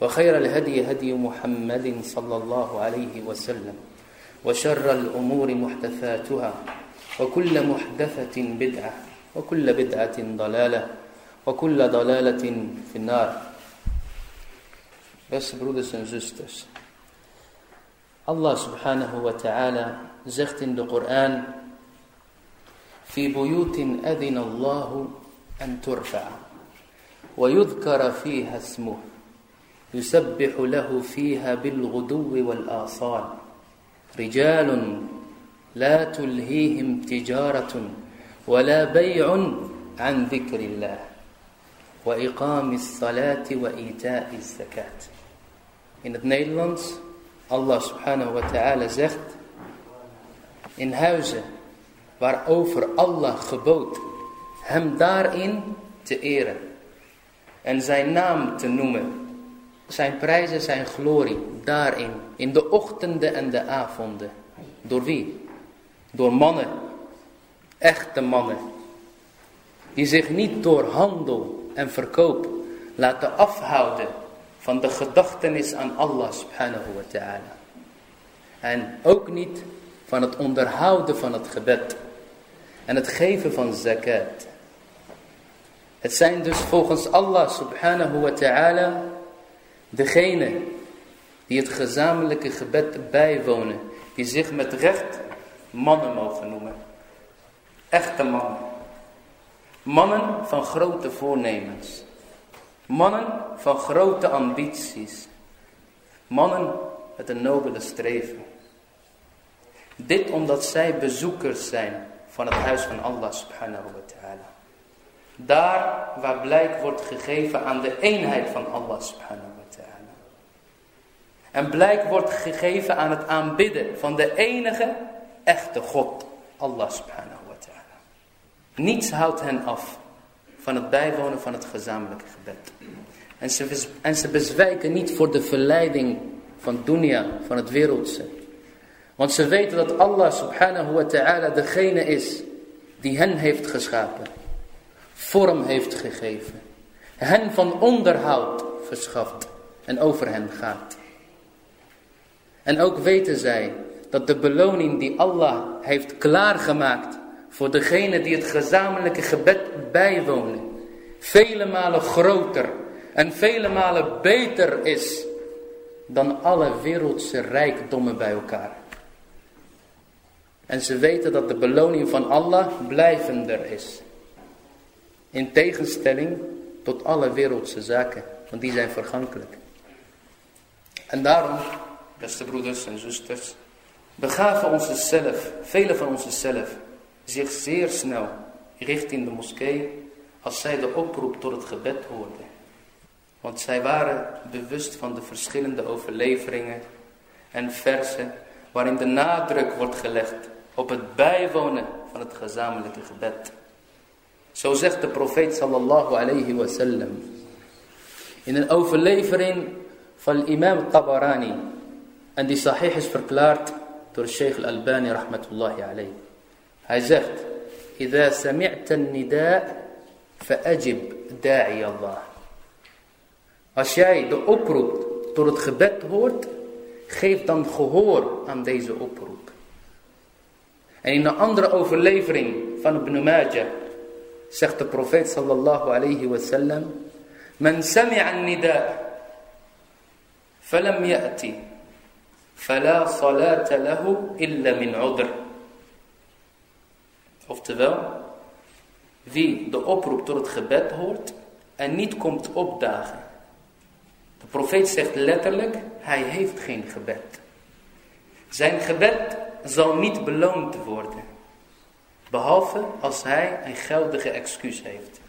وخير الهدي هدي محمد صلى الله عليه وسلم وشر الأمور محدثاتها وكل محدثة بدعة وكل بدعة ضلالة وكل ضلالة في النار. Allah subhanahu wa ta'ala zegt in de Koran. في بيوت أذن الله أن ترفع ويذكر فيها اسمه يسبح له فيها بالغدو والآصال رجال لا تلهيهم تجارة ولا بيع عن ذكر الله وإقام الصلاة وإيتاء الزكاة In het Nederlands, Allah subhanahu wa ta'ala zegt, in huizen waarover Allah gebood hem daarin te eren en zijn naam te noemen, zijn prijzen, zijn glorie daarin, in de ochtenden en de avonden. Door wie? Door mannen, echte mannen, die zich niet door handel en verkoop laten afhouden van de gedachtenis aan Allah subhanahu wa ta'ala. En ook niet van het onderhouden van het gebed en het geven van zakat. Het zijn dus volgens Allah subhanahu wa ta'ala degenen die het gezamenlijke gebed bijwonen, die zich met recht mannen mogen noemen. Echte mannen. Mannen van grote voornemens. Mannen van grote ambities. Mannen met een nobele streven. Dit omdat zij bezoekers zijn van het huis van Allah subhanahu wa ta'ala. Daar waar blijk wordt gegeven aan de eenheid van Allah subhanahu. En blijk wordt gegeven aan het aanbidden van de enige echte God, Allah subhanahu wa ta'ala. Niets houdt hen af van het bijwonen van het gezamenlijke gebed. En ze, en ze bezwijken niet voor de verleiding van dunya, van het wereldse. Want ze weten dat Allah subhanahu wa ta'ala degene is die hen heeft geschapen. Vorm heeft gegeven. Hen van onderhoud verschaft en over hen gaat. En ook weten zij dat de beloning die Allah heeft klaargemaakt voor degene die het gezamenlijke gebed bijwonen, vele malen groter en vele malen beter is dan alle wereldse rijkdommen bij elkaar. En ze weten dat de beloning van Allah blijvender is. In tegenstelling tot alle wereldse zaken, want die zijn vergankelijk. En daarom, beste broeders en zusters, begaven onze zelf, vele van onze zelf, zich zeer snel richting de moskee als zij de oproep tot het gebed hoorden. Want zij waren bewust van de verschillende overleveringen en versen waarin de nadruk wordt gelegd op het bijwonen van het gezamenlijke gebed. Zo zegt de profeet sallallahu alayhi wa sallam in een overlevering van imam Tabarani en die sahih is verklaard door Sheikh al-Albani rahmatullahi alayhi. Hij zegt, إذا سمعت النداء فأجب داعي Allah. Als jij de oproep tot het gebed hoort, geef dan gehoor aan deze oproep. En in een andere overlevering van Ibn Majah zegt de profeet sallallahu alayhi wa sallam, من سمع النداء فلم يأتي فلا صلاة له إلا من عذر Oftewel, wie de oproep tot het gebed hoort en niet komt opdagen. De profeet zegt letterlijk, hij heeft geen gebed. Zijn gebed zal niet beloond worden. Behalve als hij een geldige excuus heeft.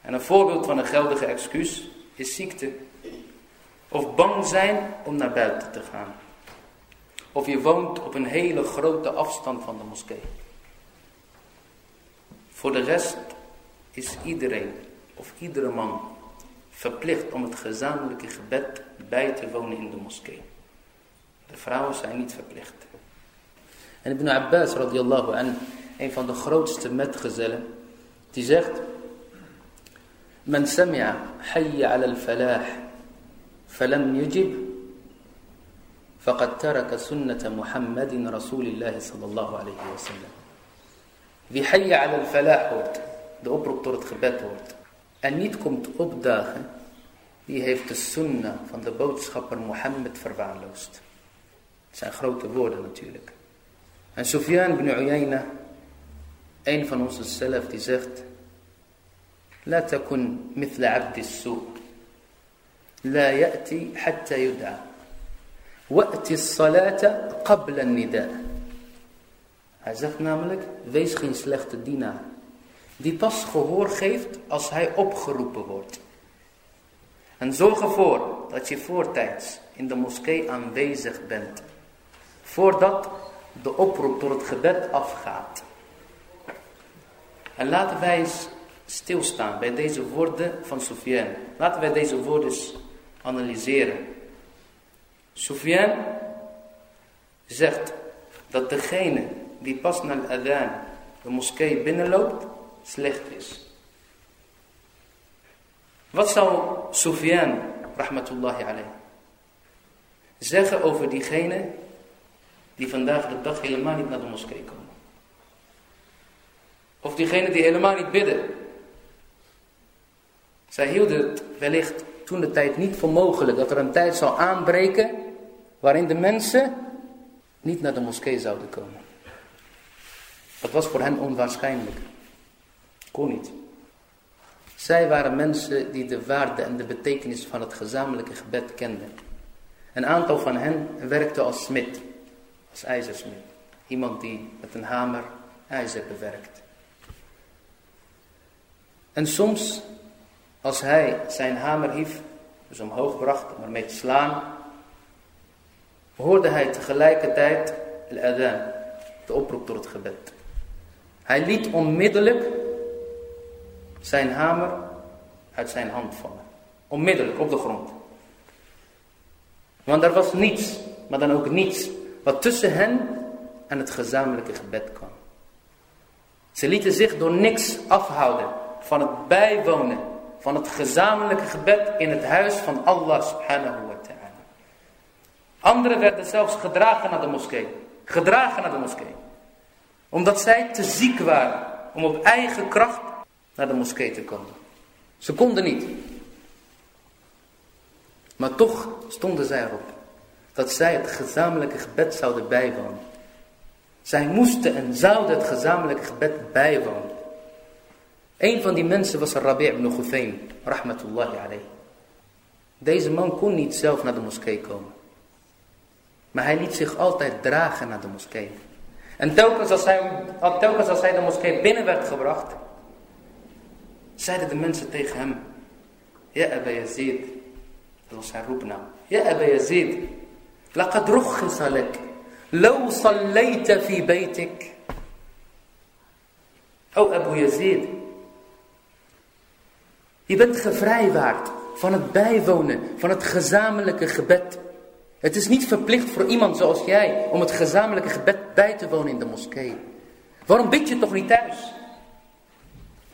En een voorbeeld van een geldige excuus is ziekte. Of bang zijn om naar buiten te gaan. of je woont op een hele grote afstand van de moskee. Voor de rest is iedereen of iedere man verplicht om het gezamenlijke gebed bij te wonen in de moskee. De vrouwen zijn niet verplicht. En Ibn Abbas radiallahu an, een van de grootste metgezellen, die zegt... Men sami'a hayya ala al-falah, فلم يجب فقد ترك سنة محمد رسول الله صلى الله عليه وسلم. في حي على الفلاح ورد ده أبرك تورد خبات ورد. أن يتكم تقب داخل هي هيفت السنة فان ده بوت خبر محمد فربعا لوست سان خروت بورد نتيلك عن سفيان بن عيينة أين فنوص السلف تزغت لا تكن مثل عبد السوق لا يأتي حتى يدعى وأتي الصلاة قبل النداء Hij zegt namelijk, wees geen slechte dienaar. Die pas gehoor geeft als hij opgeroepen wordt. En zorg ervoor dat je voortijds in de moskee aanwezig bent. Voordat de oproep tot het gebed afgaat. En laten wij eens stilstaan bij deze woorden van Sufyan. Laten wij deze woorden eens analyseren. Sufyan zegt dat degene die pas naar de adhan de moskee binnenloopt, slecht is. Wat zou Sufyan, rahmatullahi alayhi, zeggen over diegene die vandaag de dag helemaal niet naar de moskee komen? Of diegene die helemaal niet bidden. Zij hielden het wellicht toen de tijd niet voor mogelijk dat er een tijd zou aanbreken waarin de mensen niet naar de moskee zouden komen. Dat was voor hen onwaarschijnlijk. Kon niet. Zij waren mensen die de waarde en de betekenis van het gezamenlijke gebed kenden. Een aantal van hen werkte als smid, als ijzersmid. Iemand die met een hamer ijzer bewerkt. En soms, als hij zijn hamer hief, dus omhoog bracht om ermee te slaan, hoorde hij tegelijkertijd al-adhan, de oproep tot het gebed. Hij liet onmiddellijk zijn hamer uit zijn hand vallen. Onmiddellijk op de grond. Want er was niets, maar dan ook niets, wat tussen hen en het gezamenlijke gebed kwam. Ze lieten zich door niks afhouden van het bijwonen van het gezamenlijke gebed in het huis van Allah subhanahu wa ta'ala. Anderen werden zelfs gedragen naar de moskee. Gedragen naar de moskee. Omdat zij te ziek waren om op eigen kracht naar de moskee te komen. Ze konden niet. Maar toch stonden zij erop dat zij het gezamenlijke gebed zouden bijwonen. Zij moesten en zouden het gezamenlijke gebed bijwonen. Een van die mensen was Rabi' ibn Ghufaym, rahmatullahi alayhi. Deze man kon niet zelf naar de moskee komen. Maar hij liet zich altijd dragen naar de moskee. En telkens als hij, telkens als hij de moskee binnen werd gebracht, zeiden de mensen tegen hem, Ja Abba Yazid, dat was zijn roepnaam. Ja Abba Yazid, laqad rukhisa lak, law fi baytik. O Abu Yazid, je bent gevrijwaard van het bijwonen van het gezamenlijke gebed. Het is niet verplicht voor iemand zoals jij om het gezamenlijke gebed bij te wonen in de moskee. Waarom bid je toch niet thuis?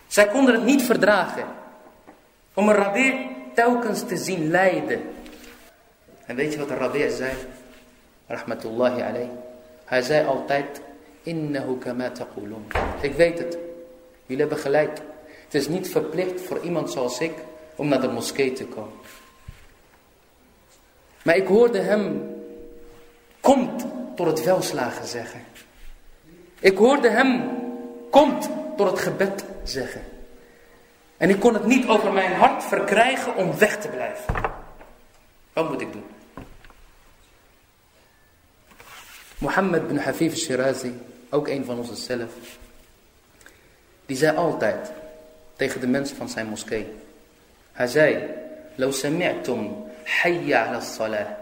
Zij konden het niet verdragen om een rabbi telkens te zien lijden. En weet je wat de rabbi zei? Rahmatullahi alayhi. Hij zei altijd, innahu kama taqulun. Ik weet het. Jullie hebben gelijk. Het is niet verplicht voor iemand zoals ik om naar de moskee te komen. Maar ik hoorde hem, komt tot het welslagen zeggen. Ik hoorde hem, komt tot het gebed zeggen. En ik kon het niet over mijn hart verkrijgen om weg te blijven. Wat moet ik doen? Mohammed bin Hafif Shirazi, ook een van onze zelf, die zei altijd tegen de mensen van zijn moskee. Hij zei, لو سمعتم حي على الصلاة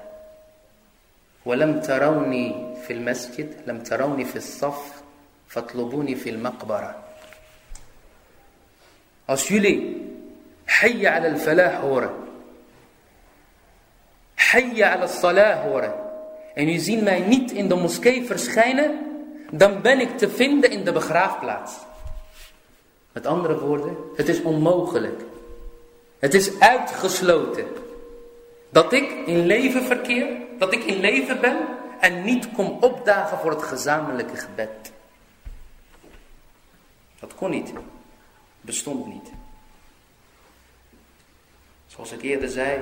ولم تروني في المسجد لم تروني في الصف فاطلبوني في المقبرة Als jullie hayya ala al-falah horen, hayya ala al-salah horen, en u ziet mij niet in de moskee verschijnen, dan ben ik te vinden in de begraafplaats. Met andere woorden, het is onmogelijk. Het is uitgesloten dat ik in leven verkeer, dat ik in leven ben en niet kom opdagen voor het gezamenlijke gebed. Dat kon niet. Bestond niet. Zoals ik eerder zei,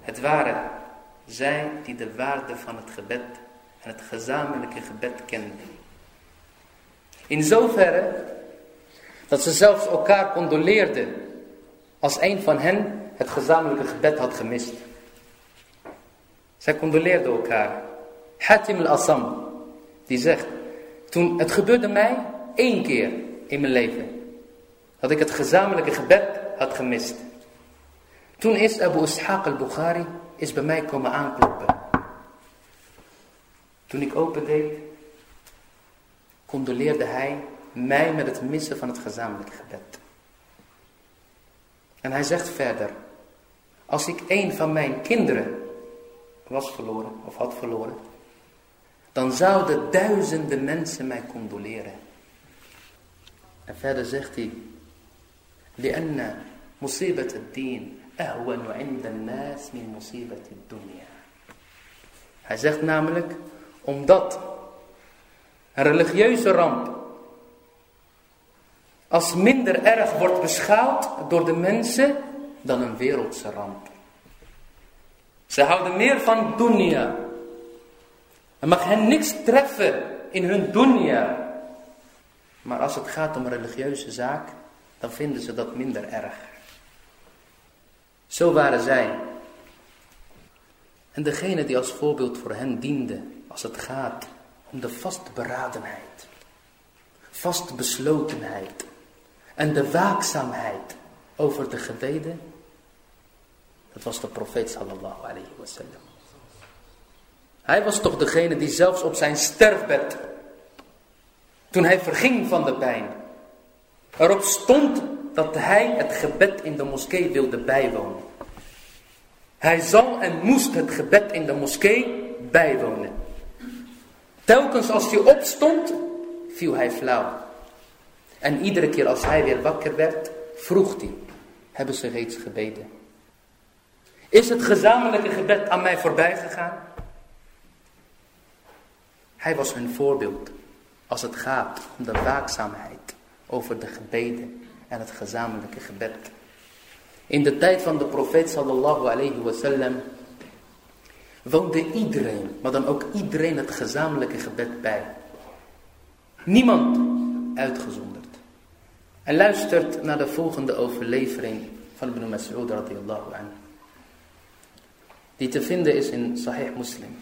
het waren zij die de waarde van het gebed en het gezamenlijke gebed kenden. In zoverre dat ze zelfs elkaar condoleerden als een van hen het gezamenlijke gebed had gemist. Zij condoleerden elkaar. Hatim al-Assam, die zegt, toen het gebeurde mij één keer in mijn leven, dat ik het gezamenlijke gebed had gemist. Toen is Abu Ishaq al-Bukhari is bij mij komen aankloppen. Toen ik opendeed, condoleerde hij mij met het missen van het gezamenlijke gebed. En hij zegt verder, als ik een van mijn kinderen was verloren of had verloren, dan zouden duizenden mensen mij condoleren. En verder zegt hij, لأن مصيبة الدين أهون عند الناس من مصيبة الدنيا. Hij zegt namelijk, omdat een religieuze ramp als minder erg wordt beschouwd door de mensen dan een wereldse ramp. Ze houden meer van dunya. Er mag hen niks treffen in hun dunya. Maar als het gaat om religieuze zaak, dan vinden ze dat minder erg. Zo waren zij. En degene die als voorbeeld voor hen diende, als het gaat om de vastberadenheid, vastbeslotenheid en de waakzaamheid over de gebeden, dat was de profeet sallallahu alayhi wasallam. Hij was toch degene die zelfs op zijn sterfbed, toen hij verging van de pijn, erop stond dat hij het gebed in de moskee wilde bijwonen. Hij zal en moest het gebed in de moskee bijwonen. Telkens als hij opstond, viel hij flauw. En iedere keer als hij weer wakker werd, vroeg hij, hebben ze reeds gebeden? Is het gezamenlijke gebed aan mij voorbij gegaan? Hij was hun voorbeeld als het gaat om de waakzaamheid over de gebeden en het gezamenlijke gebed. In de tijd van de profeet sallallahu alayhi wasallam woonde iedereen, maar dan ook iedereen het gezamenlijke gebed bij. Niemand uitgezonderd. En luistert naar de volgende overlevering van Ibn Mas'ud radiyallahu anhu. Die te vinden is in Sahih Muslim.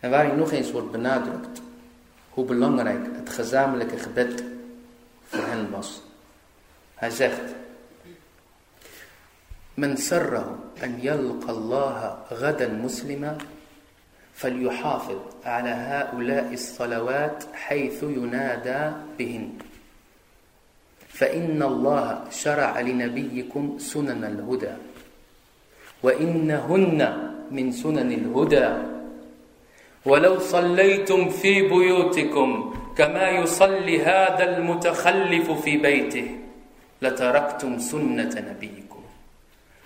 En waarin nog eens wordt benadrukt hoe belangrijk het gezamenlijke gebed voor hen was. Hij zegt, من سره أن يلقى الله غدا مسلما فليحافظ على هؤلاء الصلوات حيث ينادى بهن فإن الله شرع لنبيكم سنن الهدى. وإنهن من سنن الهدى. ولو صليتم في بيوتكم كما يصلي هذا المتخلف في بيته لتركتم سنة نبيكم.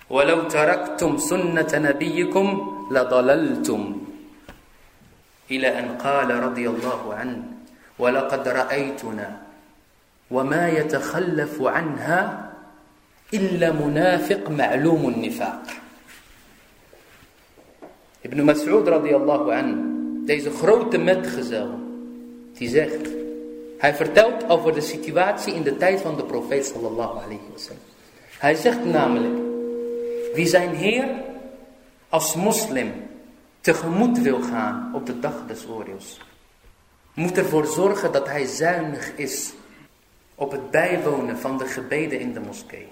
ولو تركتم سنة نبيكم لضللتم. إلى أن قال رضي الله عنه ولقد رأيتنا وما يتخلف عنها إلا منافق معلوم النفاق Ibn Mas'ud radiyallahu an, deze grote metgezel, die zegt, hij vertelt over de situatie in de tijd van de profeet sallallahu alayhi wasallam. Hij zegt namelijk, wie zijn Heer als moslim tegemoet wil gaan op de dag des oordeels, moet ervoor zorgen dat hij zuinig is op het bijwonen van de gebeden in de moskee.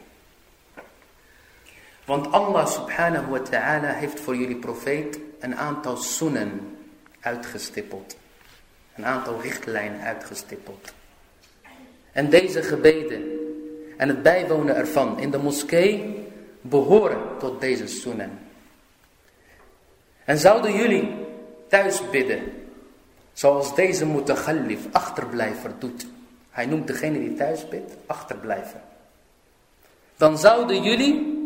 Want Allah subhanahu wa ta'ala heeft voor jullie profeet een aantal sunnen uitgestippeld. Een aantal richtlijnen uitgestippeld. En deze gebeden en het bijwonen ervan in de moskee behoren tot deze sunnen. En zouden jullie thuis bidden, zoals deze mutaghallif, achterblijver, doet. Hij noemt degene die thuis achterblijven. Dan zouden jullie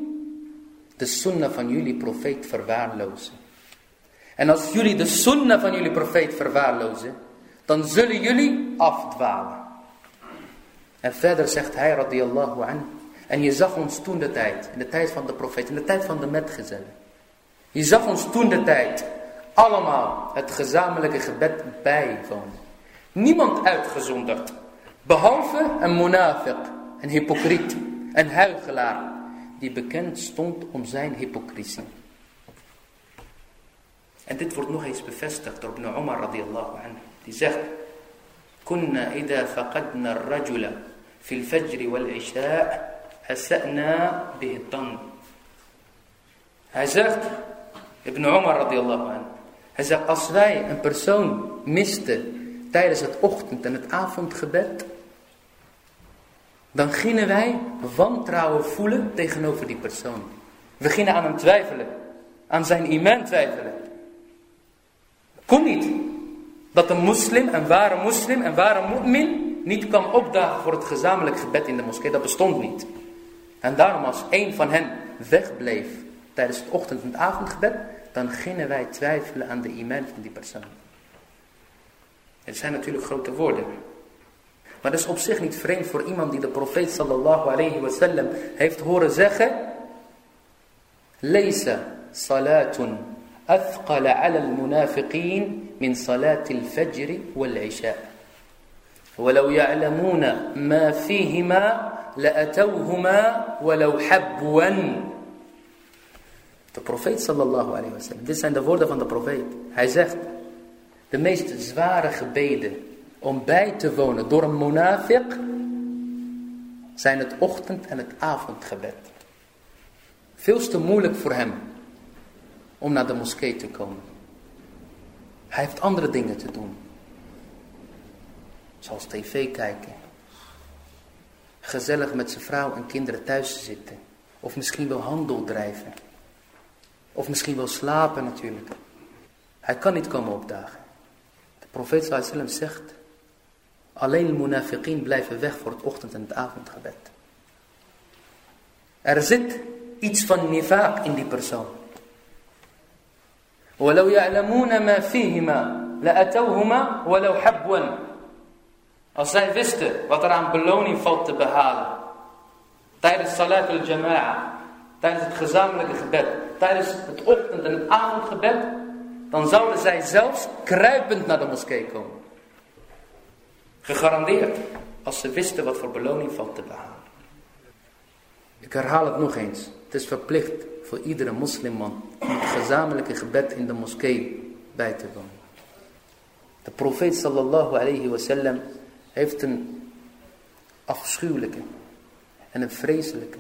de sunnah van jullie profeet verwaarlozen. En als jullie de sunnah van jullie profeet verwaarlozen, dan zullen jullie afdwalen. En verder zegt hij, radiyallahu an, en je zag ons toen de tijd, in de tijd van de profeet, in de tijd van de metgezellen. Je zag ons toen de tijd allemaal het gezamenlijke gebed bijwonen. Niemand uitgezonderd, behalve een munafiq, een hypocriet, een huigelaar, die bekend stond om zijn hypocrisie. En dit wordt nog eens bevestigd door Ibn Umar radiyallahu anhu. Die zegt, ida. Hij zegt, Ibn Umar radiyallahu anhu. Hij zegt, als wij een persoon misten tijdens het ochtend- en het avondgebed, dan gingen wij wantrouwen voelen tegenover die persoon. We gingen aan hem twijfelen, aan zijn iman twijfelen. Kon niet dat een moslim, een ware moslim, een ware mu'min niet kan opdagen voor het gezamenlijk gebed in de moskee. Dat bestond niet. En daarom als een van hen wegbleef tijdens het ochtend- en het avondgebed, dan gingen wij twijfelen aan de iman van die persoon. Het zijn natuurlijk grote woorden. Maar dat is op zich niet vreemd voor iemand die de profeet sallallahu alayhi wa sallam heeft horen zeggen. Leesa salatun athqala ala al-munafiqin min salat al-fajr wal-isha. ولو يعلمون ما فيهما لأتوهما ولو حبوا De profeet sallallahu alayhi wa sallam. Dit zijn de woorden van de profeet. Hij zegt. de meest zware gebeden om bij te wonen door een monafiq zijn het ochtend- en het avondgebed. Veel te moeilijk voor hem om naar de moskee te komen. Hij heeft andere dingen te doen. Zoals tv kijken. Gezellig met zijn vrouw en kinderen thuis zitten. Of misschien wel handel drijven. Of misschien wel slapen natuurlijk. Hij kan niet komen opdagen De profeet sallam zegt. Alleen de munafiqin blijven weg voor het ochtend- en het avondgebed. Er zit iets van nifaq in die persoon. وَلَوْ يَعْلَمُونَ مَا فِيهِمَا لَأَتَوْهُمَا وَلَوْ حَبْوًا Als zij wisten wat er aan beloning valt te behalen. Tijdens salat al-jama'a. Tijdens het gezamenlijke gebed. Tijdens het ochtend- en het avondgebed. dan zouden zij zelfs kruipend naar de moskee komen. Gegarandeerd. Als ze wisten wat voor beloning valt te behalen. Ik herhaal het nog eens. Het is verplicht voor iedere moslimman om het gezamenlijke gebed in de moskee bij te wonen. De profeet sallallahu alayhi wasallam heeft een afschuwelijke en een vreselijke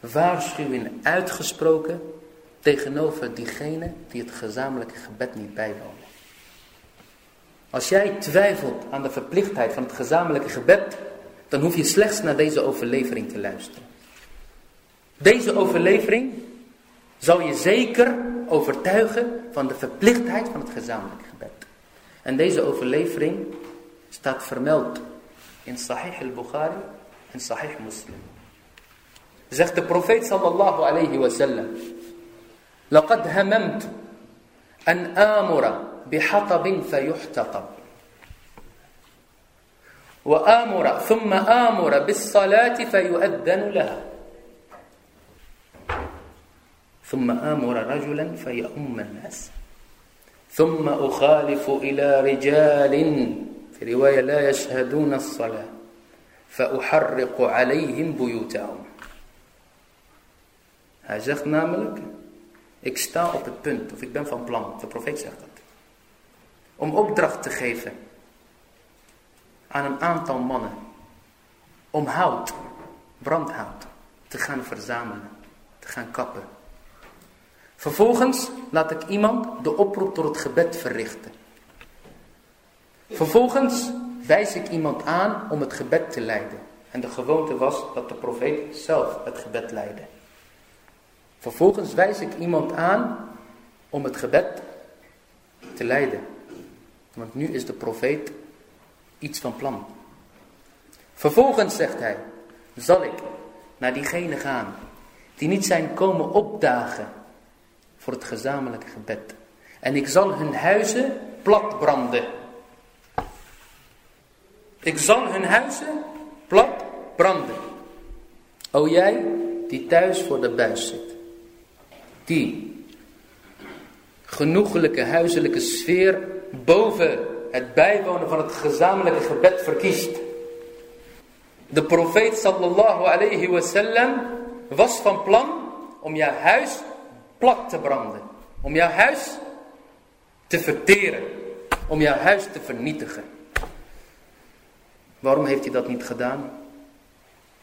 waarschuwing uitgesproken tegenover diegenen die het gezamenlijke gebed niet bijwonen. Als jij twijfelt aan de verplichtheid van het gezamenlijke gebed, dan hoef je slechts naar deze overlevering te luisteren. Deze overlevering zal je zeker overtuigen van de verplichtheid van het gezamenlijke gebed. En deze overlevering staat vermeld in Sahih al-Bukhari en Sahih Muslim. Zegt de profeet sallallahu alayhi wa sallam. لقد هممت أن آمر بحطب فيحتطب. وآمر ثم آمر بالصلاة فيؤذن لها. ثم آمر رجلا فيؤم الناس. ثم أخالف إلى رجال في رواية لا يشهدون الصلاة فأحرق عليهم بيوتهم. zegt namelijk, ik sta op het punt, of ik ben van plan, de profeet zegt dat, om opdracht te geven aan een aantal mannen om hout, brandhout, te gaan verzamelen, te gaan kappen. Vervolgens laat ik iemand de oproep tot het gebed verrichten. Vervolgens wijs ik iemand aan om het gebed te leiden. En de gewoonte was dat de profeet zelf het gebed leidde. Vervolgens wijs ik iemand aan om het gebed te leiden. Want nu is de profeet iets van plan. Vervolgens zegt hij, zal ik naar diegenen gaan die niet zijn komen opdagen voor het gezamenlijke gebed. En ik zal hun huizen platbranden. Ik zal hun huizen plat branden. O jij die thuis voor de buis zit. Die genoegelijke huiselijke sfeer boven het bijwonen van het gezamenlijke gebed verkiest. De profeet sallallahu alayhi wasallam was van plan om jouw huis plat te branden. Om jouw huis te verteren. Om jouw huis te vernietigen. Waarom heeft hij dat niet gedaan?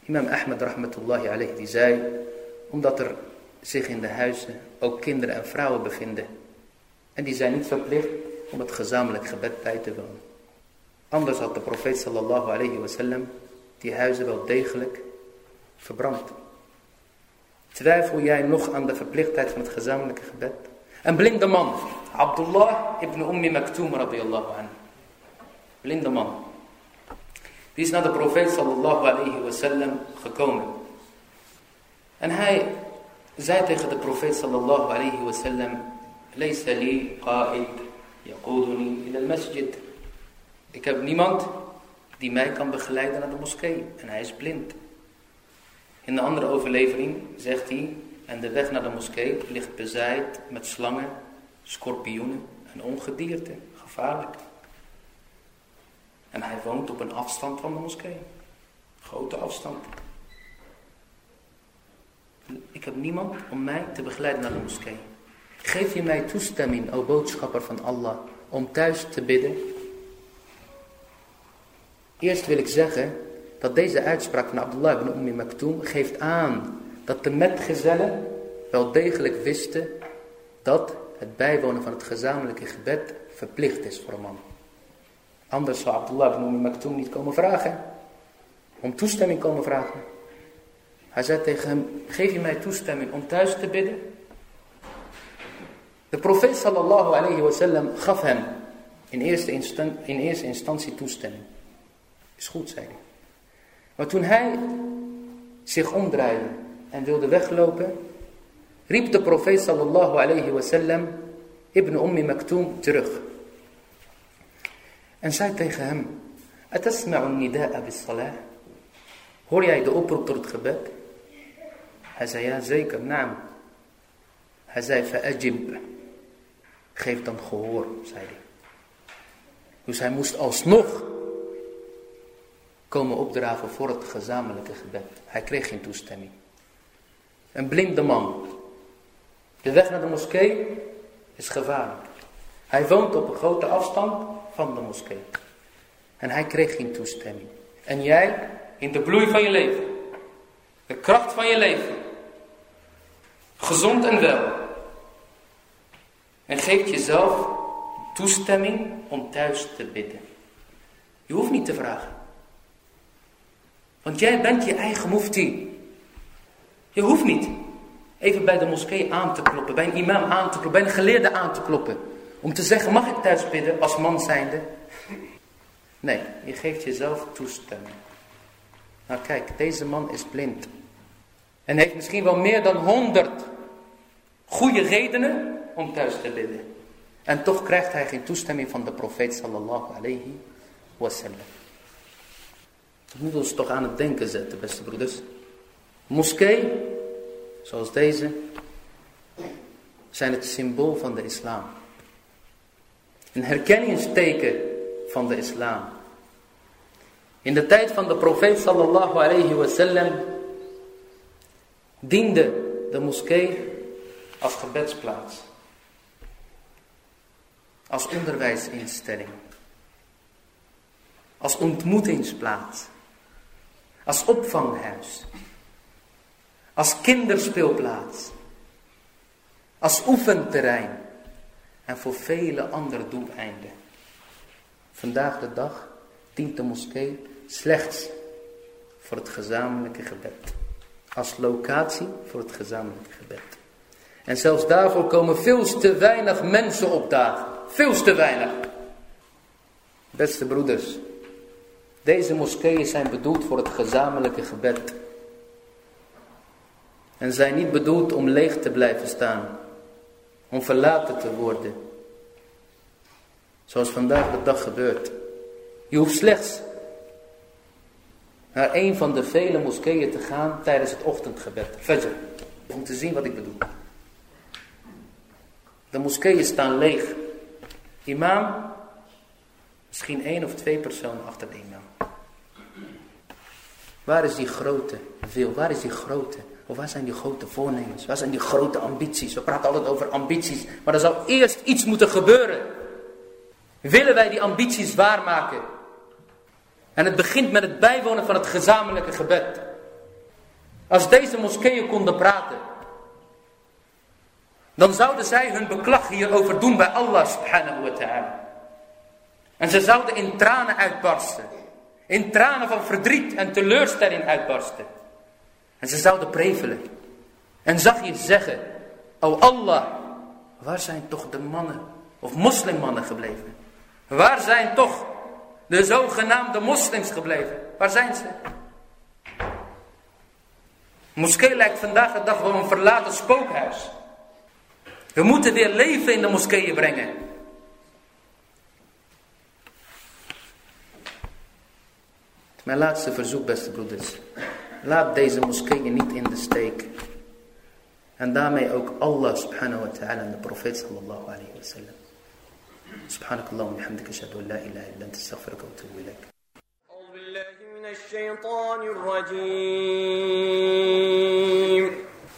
Imam Ahmed rahmatullahi alayhi die zei, omdat er zich in de huizen ook kinderen en vrouwen bevinden. En die zijn niet verplicht om het gezamenlijk gebed bij te wonen. Anders had de profeet sallallahu alayhi wasallam die huizen wel degelijk verbrand. Twijfel jij nog aan de verplichtheid van het gezamenlijke gebed? Een blinde man, Abdullah ibn Ummi Maktoum radiyallahu anhu. Blinde man. Die is naar de profeet sallallahu alayhi wasallam gekomen. En hij zei tegen de profeet sallallahu alayhi wa sallam, Laysa li qa'id yaquduni in al-masjid. Ik heb niemand die mij kan begeleiden naar de moskee. En hij is blind. In de andere overlevering zegt hij, en de weg naar de moskee ligt bezaaid met slangen, schorpioenen en ongedierte. Gevaarlijk. En hij woont op een afstand van de moskee. Grote afstand. Ik heb niemand om mij te begeleiden naar de moskee. Geef je mij toestemming, o boodschapper van Allah, om thuis te bidden? Eerst wil ik zeggen dat deze uitspraak van Abdullah ibn Ummi Maktoum geeft aan dat de metgezellen wel degelijk wisten dat het bijwonen van het gezamenlijke gebed verplicht is voor een man. Anders zou Abdullah ibn Ummi Maktoum niet komen vragen. Om toestemming komen vragen. Hij zei tegen hem, geef je mij toestemming om thuis te bidden? De profeet sallallahu alayhi wasallam gaf hem in eerste, in eerste instantie toestemming. Is goed, zei hij. Maar toen hij zich omdraaide en wilde weglopen, riep de profeet sallallahu alayhi wasallam Ibn Ummi Maktoum terug. En zei tegen hem, Atasma'u nida'a bis salah? Hoor jij de oproep tot het gebed? Hij zei, ja zeker, naam. Hij zei, fa'ajib. Geef dan gehoor, zei hij. Dus hij moest alsnog komen opdraven voor het gezamenlijke gebed. Hij kreeg geen toestemming. Een blinde man. De weg naar de moskee is gevaarlijk. Hij woont op een grote afstand van de moskee. En hij kreeg geen toestemming. En jij, in de bloei van je leven, de kracht van je leven, gezond en wel, en geeft jezelf toestemming om thuis te bidden. Je hoeft niet te vragen. Want jij bent je eigen mufti. Je hoeft niet even bij de moskee aan te kloppen, bij een imam aan te kloppen, bij een geleerde aan te kloppen. Om te zeggen, mag ik thuis bidden als man zijnde? Nee, je geeft jezelf toestemming. Nou kijk, deze man is blind. En heeft misschien wel meer dan honderd goede redenen om thuis te bidden. En toch krijgt hij geen toestemming van de profeet sallallahu alayhi wasallam. Dat moet ons toch aan het denken zetten, beste broeders. Moskee, zoals deze, zijn het symbool van de islam. Een herkenningsteken van de islam. In de tijd van de profeet sallallahu alayhi wasallam diende de moskee als gebedsplaats. Als onderwijsinstelling. Als ontmoetingsplaats. Als opvanghuis. Als kinderspeelplaats. Als oefenterrein. En voor vele andere doeleinden. Vandaag de dag dient de moskee slechts voor het gezamenlijke gebed. Als locatie voor het gezamenlijke gebed. En zelfs daarvoor komen veel te weinig mensen opdagen. Veel te weinig. Beste broeders, deze moskeeën zijn bedoeld voor het gezamenlijke gebed. En zijn niet bedoeld om leeg te blijven staan. Om verlaten te worden. Zoals vandaag de dag gebeurt. Je hoeft slechts naar een van de vele moskeeën te gaan tijdens het ochtendgebed. Fajr. Om te zien wat ik bedoel. De moskeeën staan leeg. Imam, misschien één of twee personen achter de imam. Waar is die grote veel? Waar is die grote? Of waar zijn die grote voornemens? Waar zijn die grote ambities? We praten altijd over ambities. Maar er zal eerst iets moeten gebeuren. Willen wij die ambities waarmaken? En het begint met het bijwonen van het gezamenlijke gebed. Als deze moskeeën konden praten. Dan zouden zij hun beklag hierover doen bij Allah subhanahu wa ta'ala. En ze zouden in tranen uitbarsten. In tranen van verdriet en teleurstelling uitbarsten. En ze zouden prevelen. En zag je zeggen, O Allah, waar zijn toch de mannen of moslimmannen gebleven? Waar zijn toch de zogenaamde moslims gebleven? Waar zijn ze? Moskee lijkt vandaag de dag wel een verlaten spookhuis. We moeten weer leven in de moskeeën brengen. Mijn laatste verzoek, beste broeders. Laat deze moskeeën niet in de steek. En daarmee ook Allah subhanahu wa ta'ala en de profeet sallallahu alayhi wa sallam. سبحانك اللهم وبحمدك اشهد ان لا اله الا انت استغفرك واتوب اليك أعوذ بالله من الشيطان الرجيم